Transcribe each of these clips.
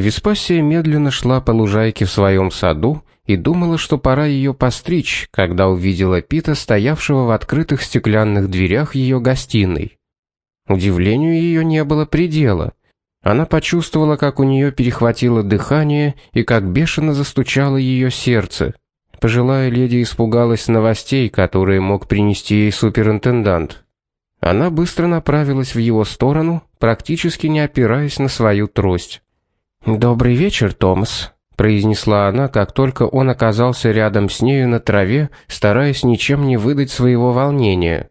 Веспасия медленно шла по лужайке в своем саду и думала, что пора ее постричь, когда увидела Пита, стоявшего в открытых стеклянных дверях ее гостиной. Удивлению ее не было предела. Она почувствовала, как у нее перехватило дыхание и как бешено застучало ее сердце. Пожилая леди испугалась новостей, которые мог принести ей суперинтендант. Она быстро направилась в его сторону, практически не опираясь на свою трость. «Добрый вечер, Томас», — произнесла она, как только он оказался рядом с нею на траве, стараясь ничем не выдать своего волнения.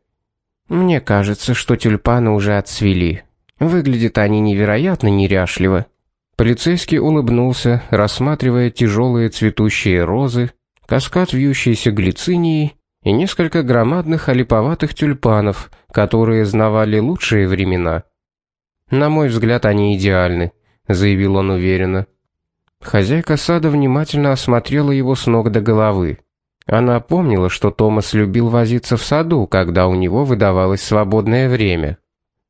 «Мне кажется, что тюльпаны уже отцвели. Выглядят они невероятно неряшливо». Полицейский улыбнулся, рассматривая тяжелые цветущие розы, каскад вьющейся глицинии и несколько громадных олиповатых тюльпанов, которые знавали лучшие времена. На мой взгляд, они идеальны, заявил он уверенно. Хозяйка сада внимательно осмотрела его с ног до головы. Она помнила, что Томас любил возиться в саду, когда у него выдавалось свободное время.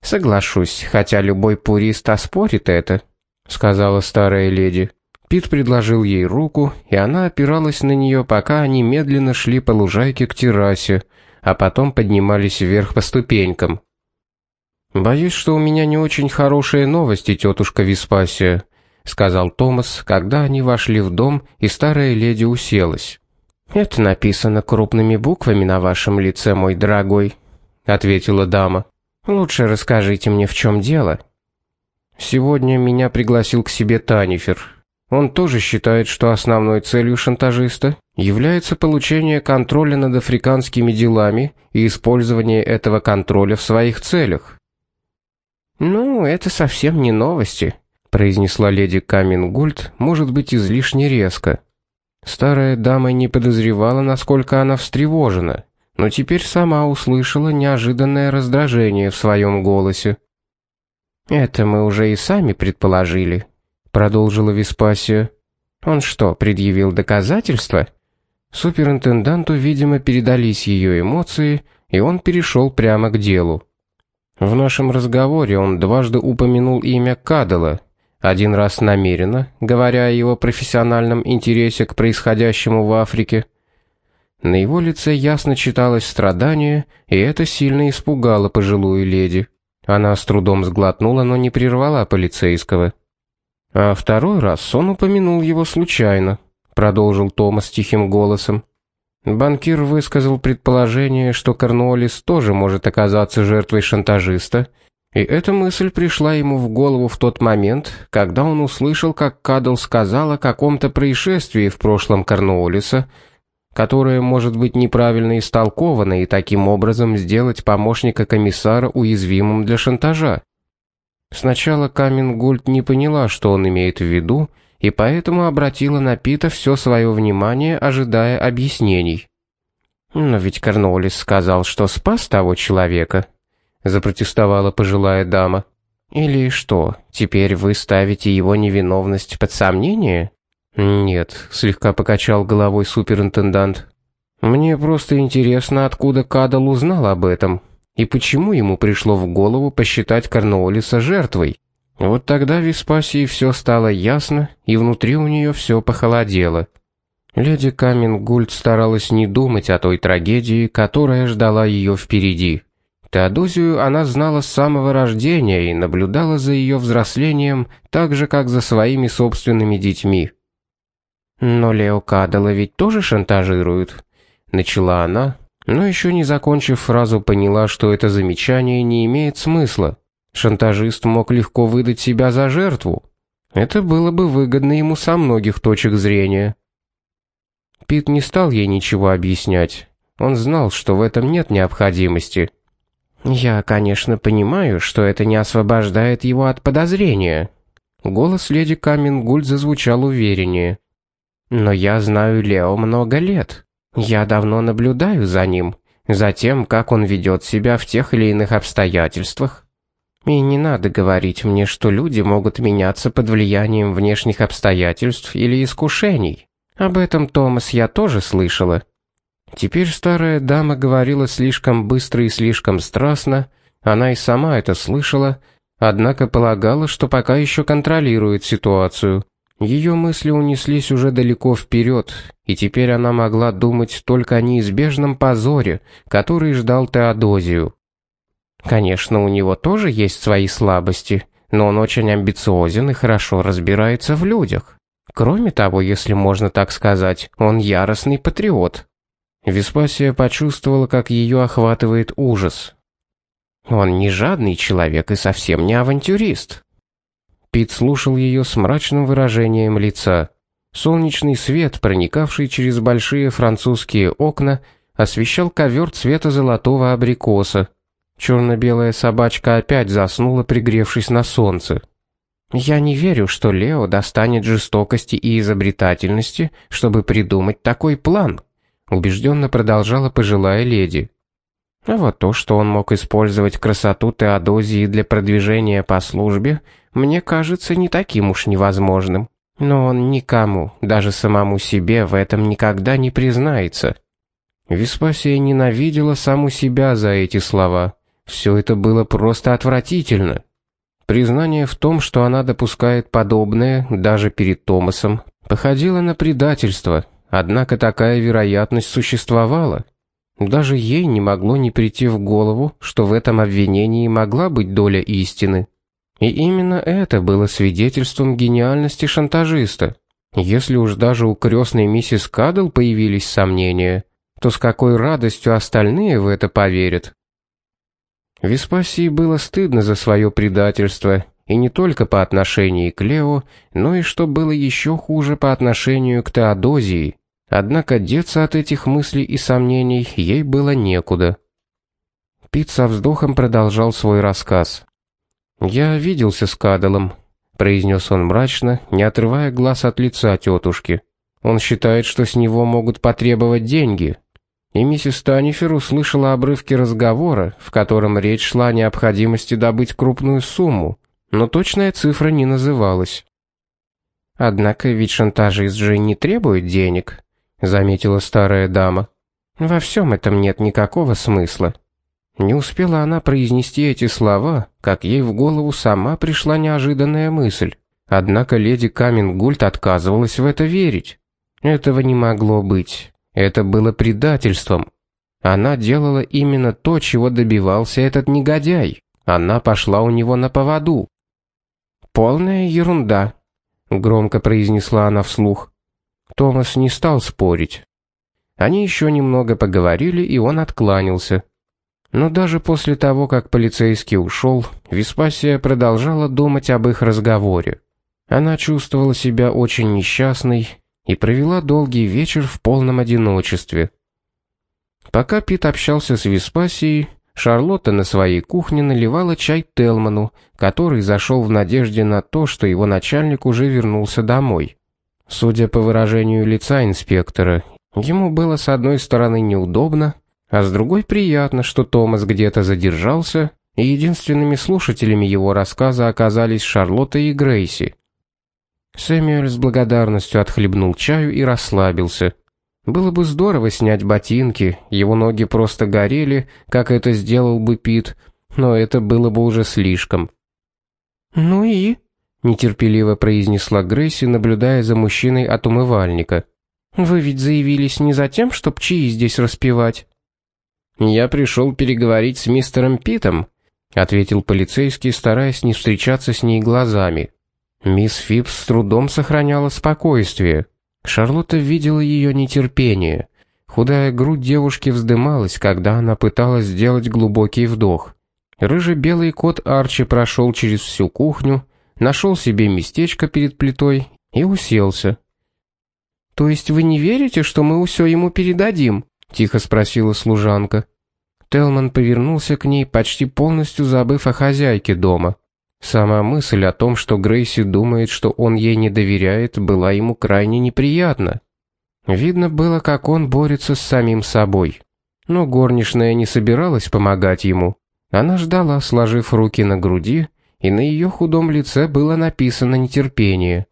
Соглашусь, хотя любой пурист оспорит это, сказала старая леди. Пит предложил ей руку, и она опиралась на нее, пока они медленно шли по лужайке к террасе, а потом поднимались вверх по ступенькам. Боюсь, что у меня не очень хорошие новости, тетушка Веспасия, сказал Томас, когда они вошли в дом, и старая леди уселась. Это написано крупными буквами на вашем лице, мой дорогой, ответила дама. Лучше расскажите мне, в чем дело. Сегодня меня пригласил к себе Танифер. Он тоже считает, что основной целью шантажиста является получение контроля над африканскими делами и использование этого контроля в своих целях. Ну, это совсем не новости, произнесла леди Камингульд, может быть, излишне резко. Старая дама не подозревала, насколько она встревожена, но теперь сама услышала неожиданное раздражение в своем голосе. Это мы уже и сами предположили, продолжила Веспасия. Он что, предъявил доказательства? Суперинтенданту, видимо, передались ее эмоции, и он перешел прямо к делу. В нашем разговоре он дважды упомянул имя Кадала, один раз намеренно, говоря о его профессиональном интересе к происходящему в Африке. На его лице ясно читалось страдание, и это сильно испугало пожилую леди. Она с трудом сглотнула, но не прервала полицейского. А второй раз он упомянул его случайно, продолжил Томас тихим голосом. Банкир высказал предположение, что Корнуоллис тоже может оказаться жертвой шантажиста, и эта мысль пришла ему в голову в тот момент, когда он услышал, как Кадл сказал о каком-то происшествии в прошлом Корнуоллиса, которое может быть неправильно истолковано и таким образом сделать помощника комиссара уязвимым для шантажа. Сначала Камингульд не поняла, что он имеет в виду, и поэтому обратила на Пита все свое внимание, ожидая объяснений. «Но ведь Корнуоллис сказал, что спас того человека», — запротестовала пожилая дама. «Или что, теперь вы ставите его невиновность под сомнение?» «Нет», — слегка покачал головой суперинтендант. «Мне просто интересно, откуда Кадал узнал об этом». И почему ему пришло в голову посчитать Корнуоллиса жертвой? Вот тогда Веспасии все стало ясно, и внутри у нее все похолодело. Леди Камингульд старалась не думать о той трагедии, которая ждала ее впереди. Теодозию она знала с самого рождения и наблюдала за ее взрослением так же, как за своими собственными детьми. «Но Лео Кадала ведь тоже шантажируют», — начала она, но еще не закончив фразу, поняла, что это замечание не имеет смысла. Шантажист мог легко выдать себя за жертву. Это было бы выгодно ему со многих точек зрения. Пит не стал ей ничего объяснять. Он знал, что в этом нет необходимости. Я, конечно, понимаю, что это не освобождает его от подозрения. Голос леди Камингульд зазвучал увереннее. Но я знаю Лео много лет. Я давно наблюдаю за ним, за тем, как он ведет себя в тех или иных обстоятельствах. И не надо говорить мне, что люди могут меняться под влиянием внешних обстоятельств или искушений. Об этом, Томас, я тоже слышала. Теперь старая дама говорила слишком быстро и слишком страстно, она и сама это слышала, однако полагала, что пока еще контролирует ситуацию. Ее мысли унеслись уже далеко вперед, и теперь она могла думать только о неизбежном позоре, который ждал Теодозию. Конечно, у него тоже есть свои слабости, но он очень амбициозен и хорошо разбирается в людях. Кроме того, если можно так сказать, он яростный патриот. Веспасия почувствовала, как ее охватывает ужас. Он не жадный человек и совсем не авантюрист. Пит слушал ее с мрачным выражением лица. Солнечный свет, проникавший через большие французские окна, освещал ковер цвета золотого абрикоса. Черно-белая собачка опять заснула, пригревшись на солнце. Я не верю, что Лео достанет жестокости и изобретательности, чтобы придумать такой план, убежденно продолжала пожилая леди. А вот то, что он мог использовать красоту Теодозии для продвижения по службе, мне кажется не таким уж невозможным. Но он никому, даже самому себе, в этом никогда не признается. Веспасия ненавидела саму себя за эти слова. Все это было просто отвратительно. Признание в том, что она допускает подобное, даже перед Томасом, походило на предательство, однако такая вероятность существовала. Даже ей не могло не прийти в голову, что в этом обвинении могла быть доля истины. И именно это было свидетельством гениальности шантажиста. Если уж даже у крестной миссис Кадл появились сомнения, то с какой радостью остальные в это поверят. Веспасии было стыдно за свое предательство, и не только по отношению к Лео, но и что было еще хуже по отношению к Теодозии. Однако деться от этих мыслей и сомнений ей было некуда. Пит со вздохом продолжал свой рассказ. «Я виделся с Кадалом», — произнес он мрачно, не отрывая глаз от лица тетушки. «Он считает, что с него могут потребовать деньги». И миссис Танифер услышала обрывки разговора, в котором речь шла о необходимости добыть крупную сумму, но точная цифра не называлась. «Однако ведь шантажист же не требует денег», заметила старая дама. Во всем этом нет никакого смысла. Не успела она произнести эти слова, как ей в голову сама пришла неожиданная мысль. Однако леди Камингульт отказывалась в это верить. Этого не могло быть. Это было предательством. Она делала именно то, чего добивался этот негодяй. Она пошла у него на поводу. «Полная ерунда», — громко произнесла она вслух. Томас не стал спорить. Они еще немного поговорили, и он откланялся. Но даже после того, как полицейский ушел, Веспасия продолжала думать об их разговоре. Она чувствовала себя очень несчастной и провела долгий вечер в полном одиночестве. Пока Пит общался с Веспасией, Шарлотта на своей кухне наливала чай Телману, который зашел в надежде на то, что его начальник уже вернулся домой. Судя по выражению лица инспектора, ему было с одной стороны неудобно, а с другой приятно, что Томас где-то задержался, и единственными слушателями его рассказа оказались Шарлотта и Грейси. Сэмюэль с благодарностью отхлебнул чаю и расслабился. Было бы здорово снять ботинки, его ноги просто горели, как это сделал бы Пит, но это было бы уже слишком. «Ну и?» нетерпеливо произнесла Грейси, наблюдая за мужчиной от умывальника. Вы ведь заявились не за тем, чтобы чаи здесь распивать. Я пришел переговорить с мистером Питом, ответил полицейский, стараясь не встречаться с ней глазами. Мисс Фипс с трудом сохраняла спокойствие. Шарлотта видела ее нетерпение. Худая грудь девушки вздымалась, когда она пыталась сделать глубокий вдох. Рыжий-белый кот Арчи прошел через всю кухню, нашел себе местечко перед плитой и уселся. «То есть вы не верите, что мы все ему передадим?» — тихо спросила служанка. Телман повернулся к ней, почти полностью забыв о хозяйке дома. Сама мысль о том, что Грейси думает, что он ей не доверяет, была ему крайне неприятна. Видно было, как он борется с самим собой. Но горничная не собиралась помогать ему. Она ждала, сложив руки на груди, и на ее худом лице было написано нетерпение.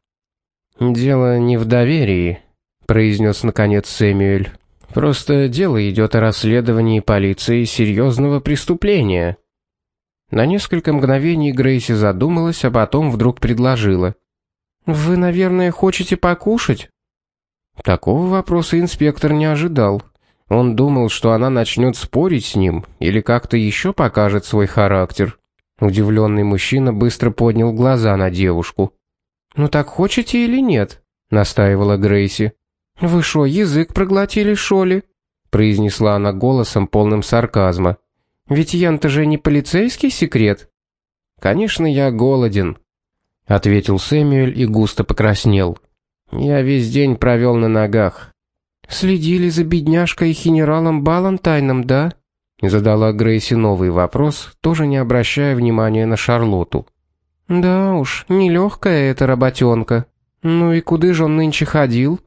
«Дело не в доверии», — произнес наконец Сэмюэль. «Просто дело идет о расследовании полиции серьезного преступления». На несколько мгновений Грейси задумалась, а потом вдруг предложила. «Вы, наверное, хотите покушать?» Такого вопроса инспектор не ожидал. Он думал, что она начнет спорить с ним или как-то еще покажет свой характер. Удивленный мужчина быстро поднял глаза на девушку. «Ну так хотите или нет?» — настаивала Грейси. «Вы шо, язык проглотили, шо ли?» — произнесла она голосом, полным сарказма. «Ведь ян-то же не полицейский секрет?» «Конечно, я голоден», — ответил Сэмюэль и густо покраснел. «Я весь день провел на ногах». «Следили за бедняжкой и генералом Балантайном, да?» Задала Грейси новый вопрос, тоже не обращая внимания на Шарлоту. «Да уж, нелегкая эта работенка. Ну и куда же он нынче ходил?»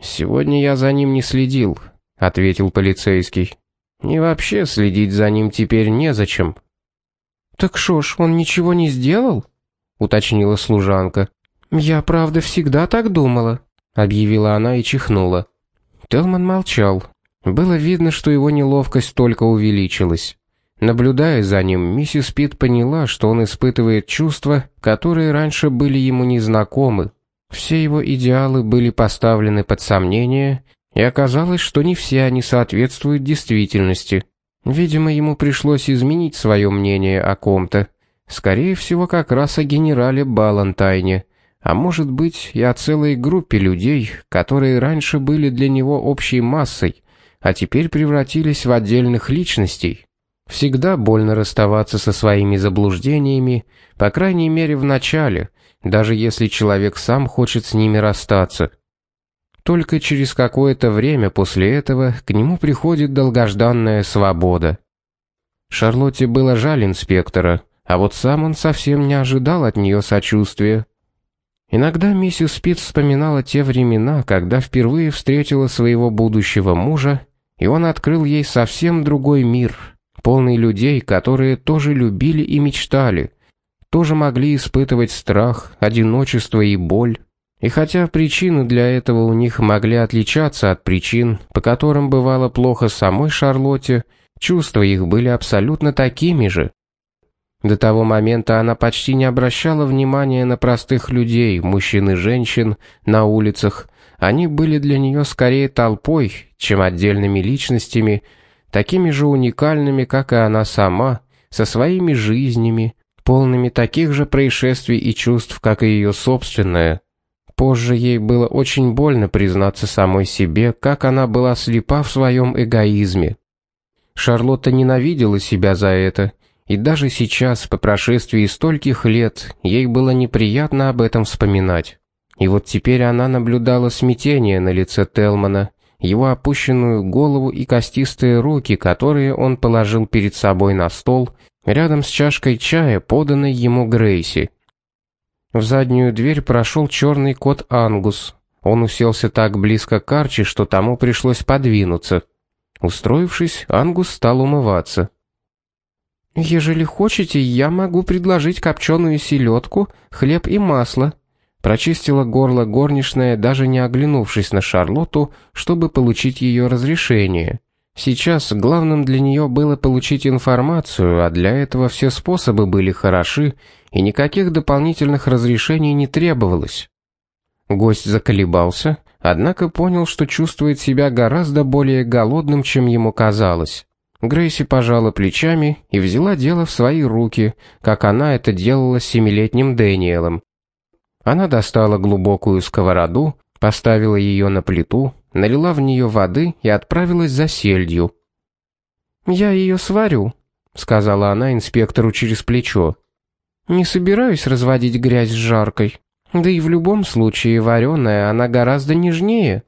«Сегодня я за ним не следил», — ответил полицейский. «И вообще следить за ним теперь незачем». «Так шо ж, он ничего не сделал?» — уточнила служанка. «Я, правда, всегда так думала», — объявила она и чихнула. Телман молчал. Было видно, что его неловкость только увеличилась. Наблюдая за ним, миссис Пит поняла, что он испытывает чувства, которые раньше были ему незнакомы. Все его идеалы были поставлены под сомнение, и оказалось, что не все они соответствуют действительности. Видимо, ему пришлось изменить свое мнение о ком-то. Скорее всего, как раз о генерале Балантайне, а может быть и о целой группе людей, которые раньше были для него общей массой, а теперь превратились в отдельных личностей. Всегда больно расставаться со своими заблуждениями, по крайней мере в начале, даже если человек сам хочет с ними расстаться. Только через какое-то время после этого к нему приходит долгожданная свобода. Шарлотте было жаль инспектора, а вот сам он совсем не ожидал от нее сочувствия. Иногда миссис Спит вспоминала те времена, когда впервые встретила своего будущего мужа и он открыл ей совсем другой мир, полный людей, которые тоже любили и мечтали, тоже могли испытывать страх, одиночество и боль. И хотя причины для этого у них могли отличаться от причин, по которым бывало плохо самой Шарлотте, чувства их были абсолютно такими же. До того момента она почти не обращала внимания на простых людей, мужчин и женщин, на улицах, они были для нее скорее толпой, чем отдельными личностями, такими же уникальными, как и она сама, со своими жизнями, полными таких же происшествий и чувств, как и ее собственная. Позже ей было очень больно признаться самой себе, как она была слепа в своем эгоизме. Шарлотта ненавидела себя за это, и даже сейчас, по прошествии стольких лет, ей было неприятно об этом вспоминать. И вот теперь она наблюдала смятение на лице Телмана, его опущенную голову и костистые руки, которые он положил перед собой на стол, рядом с чашкой чая, поданной ему Грейси. В заднюю дверь прошел черный кот Ангус. Он уселся так близко к Арчи, что тому пришлось подвинуться. Устроившись, Ангус стал умываться. «Ежели хотите, я могу предложить копченую селедку, хлеб и масло», Прочистила горло горничная, даже не оглянувшись на Шарлотту, чтобы получить ее разрешение. Сейчас главным для нее было получить информацию, а для этого все способы были хороши, и никаких дополнительных разрешений не требовалось. Гость заколебался, однако понял, что чувствует себя гораздо более голодным, чем ему казалось. Грейси пожала плечами и взяла дело в свои руки, как она это делала с семилетним Дэниелом. Она достала глубокую сковороду, поставила ее на плиту, налила в нее воды и отправилась за сельдью. «Я ее сварю», — сказала она инспектору через плечо. «Не собираюсь разводить грязь с жаркой. Да и в любом случае вареная она гораздо нежнее».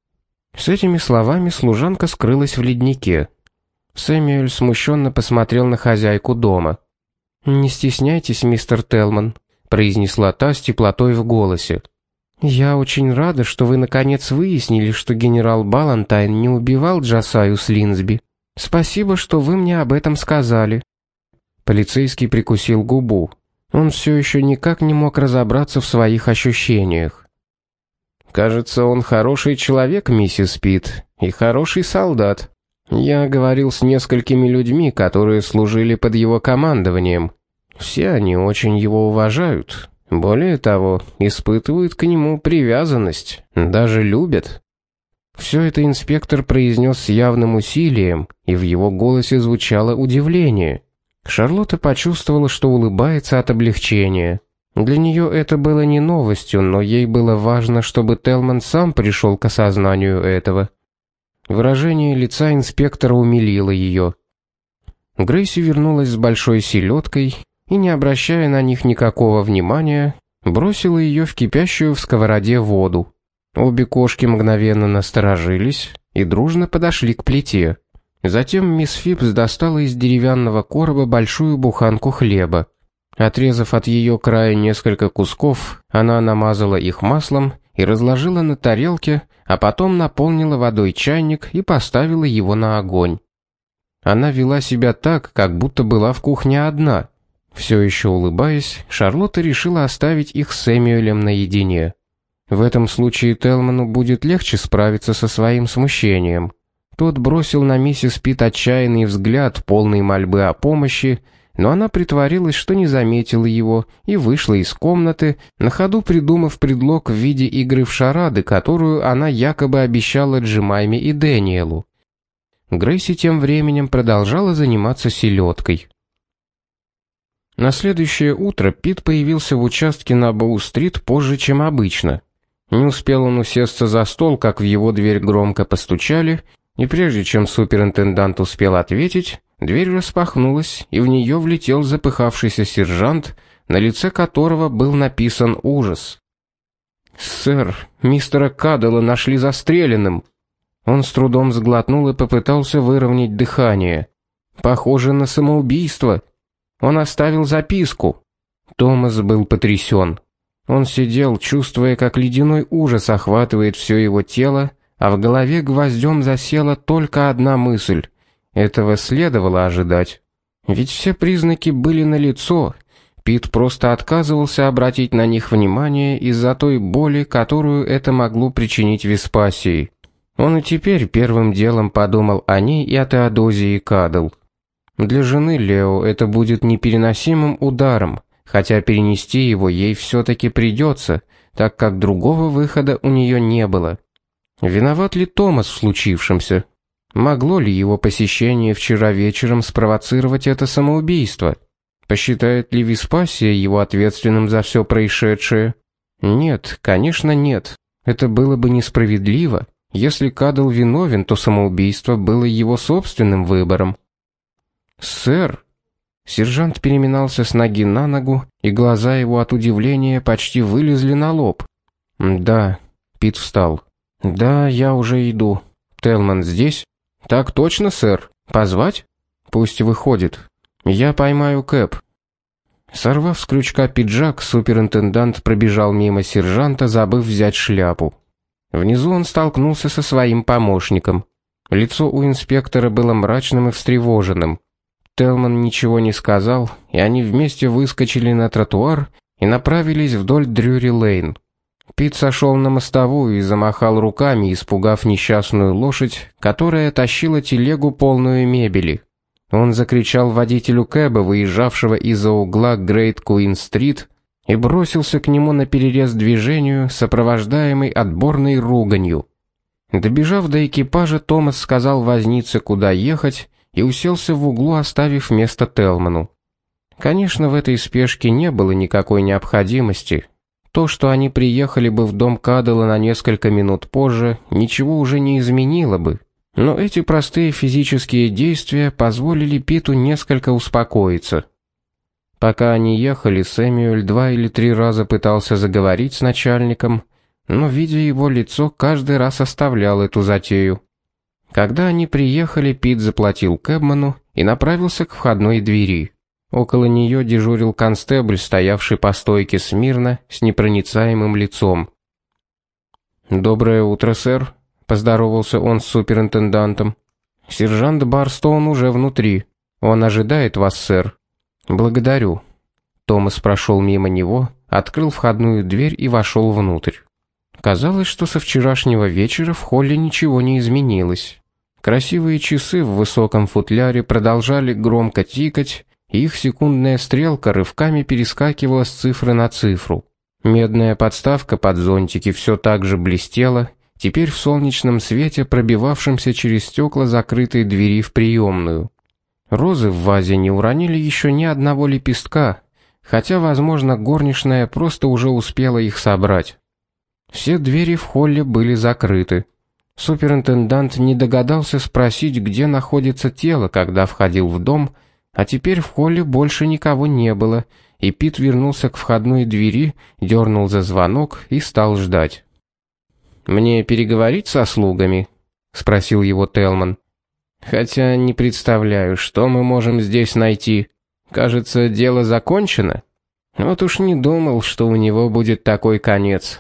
С этими словами служанка скрылась в леднике. Сэмюэль смущенно посмотрел на хозяйку дома. «Не стесняйтесь, мистер Телман», произнесла та с теплотой в голосе. Я очень рада, что вы наконец выяснили, что генерал Балантайн не убивал Джасаю Слинсби. Спасибо, что вы мне об этом сказали. Полицейский прикусил губу. Он все еще никак не мог разобраться в своих ощущениях. Кажется, он хороший человек, миссис Пит, и хороший солдат. Я говорил с несколькими людьми, которые служили под его командованием. Все они очень его уважают. Более того, испытывают к нему привязанность, даже любят. Все это инспектор произнес с явным усилием, и в его голосе звучало удивление. Шарлотта почувствовала, что улыбается от облегчения. Для нее это было не новостью, но ей было важно, чтобы Телман сам пришел к осознанию этого. Выражение лица инспектора умилило ее. Грейси вернулась с большой селедкой и, не обращая на них никакого внимания, бросила ее в кипящую в сковороде воду. Обе кошки мгновенно насторожились и дружно подошли к плите. Затем мисс Фипс достала из деревянного короба большую буханку хлеба. Отрезав от ее края несколько кусков, она намазала их маслом и разложила на тарелке, а потом наполнила водой чайник и поставила его на огонь. Она вела себя так, как будто была в кухне одна. Все еще улыбаясь, Шарлотта решила оставить их с Сэмюэлем наедине. В этом случае Телману будет легче справиться со своим смущением. Тот бросил на миссис Пит отчаянный взгляд, полный мольбы о помощи, но она притворилась, что не заметила его, и вышла из комнаты, на ходу придумав предлог в виде игры в шарады, которую она якобы обещала Джимайме и Дэниелу. Грейси тем временем продолжала заниматься селедкой. На следующее утро Пит появился в участке на Боу-стрит позже, чем обычно. Не успел он усесться за стол, как в его дверь громко постучали, и прежде чем суперинтендант успел ответить, дверь распахнулась, и в нее влетел запыхавшийся сержант, на лице которого был написан ужас. «Сэр, мистера Каддела нашли застреленным!» Он с трудом сглотнул и попытался выровнять дыхание. «Похоже на самоубийство. Он оставил записку». Томас был потрясен. Он сидел, чувствуя, как ледяной ужас охватывает все его тело, а в голове гвоздем засела только одна мысль. Этого следовало ожидать. Ведь все признаки были налицо. Пит просто отказывался обратить на них внимание из-за той боли, которую это могло причинить Веспасии. Он и теперь первым делом подумал о ней и о Теодозии Кадл. Для жены Лео это будет непереносимым ударом, хотя перенести его ей все-таки придется, так как другого выхода у нее не было. Виноват ли Томас в случившемся? Могло ли его посещение вчера вечером спровоцировать это самоубийство? Посчитает ли Веспасия его ответственным за все происшедшее? Нет, конечно, нет. Это было бы несправедливо. Если Кадл виновен, то самоубийство было его собственным выбором. «Сэр», Сержант переминался с ноги на ногу, и глаза его от удивления почти вылезли на лоб. «Да», — Пит встал. «Да, я уже иду. Телман здесь?» «Так точно, сэр. Позвать?» «Пусть выходит. Я поймаю Кэп». Сорвав с крючка пиджак, суперинтендант пробежал мимо сержанта, забыв взять шляпу. Внизу он столкнулся со своим помощником. Лицо у инспектора было мрачным и встревоженным. Телман ничего не сказал, и они вместе выскочили на тротуар и направились вдоль Дрюри-Лейн. Пит сошел на мостовую и замахал руками, испугав несчастную лошадь, которая тащила телегу полную мебели. Он закричал водителю кэба, выезжавшего из-за угла Грейт Куин-стрит, и бросился к нему на перерез движению, сопровождаемый отборной руганью. Добежав до экипажа, Томас сказал вознице, куда ехать, и уселся в углу, оставив место Телману. Конечно, в этой спешке не было никакой необходимости. То, что они приехали бы в дом Кадела на несколько минут позже, ничего уже не изменило бы. Но эти простые физические действия позволили Питу несколько успокоиться. Пока они ехали, Сэмюэль два или три раза пытался заговорить с начальником, но, видя его лицо, каждый раз оставлял эту затею. Когда они приехали, Пит заплатил кэбману и направился к входной двери. Около нее дежурил констебль, стоявший по стойке смирно, с непроницаемым лицом. «Доброе утро, сэр», — поздоровался он с суперинтендантом. «Сержант Барстоун уже внутри. Он ожидает вас, сэр». «Благодарю». Томас прошел мимо него, открыл входную дверь и вошел внутрь. Казалось, что со вчерашнего вечера в холле ничего не изменилось. Красивые часы в высоком футляре продолжали громко тикать, их секундная стрелка рывками перескакивала с цифры на цифру. Медная подставка под зонтики все так же блестела, теперь в солнечном свете, пробивавшемся через стекла закрытой двери в приемную. Розы в вазе не уронили еще ни одного лепестка, хотя, возможно, горничная просто уже успела их собрать. Все двери в холле были закрыты. Суперинтендант не догадался спросить, где находится тело, когда входил в дом, а теперь в холле больше никого не было, и Пит вернулся к входной двери, дернул за звонок и стал ждать. «Мне переговорить со слугами?» — спросил его Телман. «Хотя не представляю, что мы можем здесь найти. Кажется, дело закончено. Вот уж не думал, что у него будет такой конец».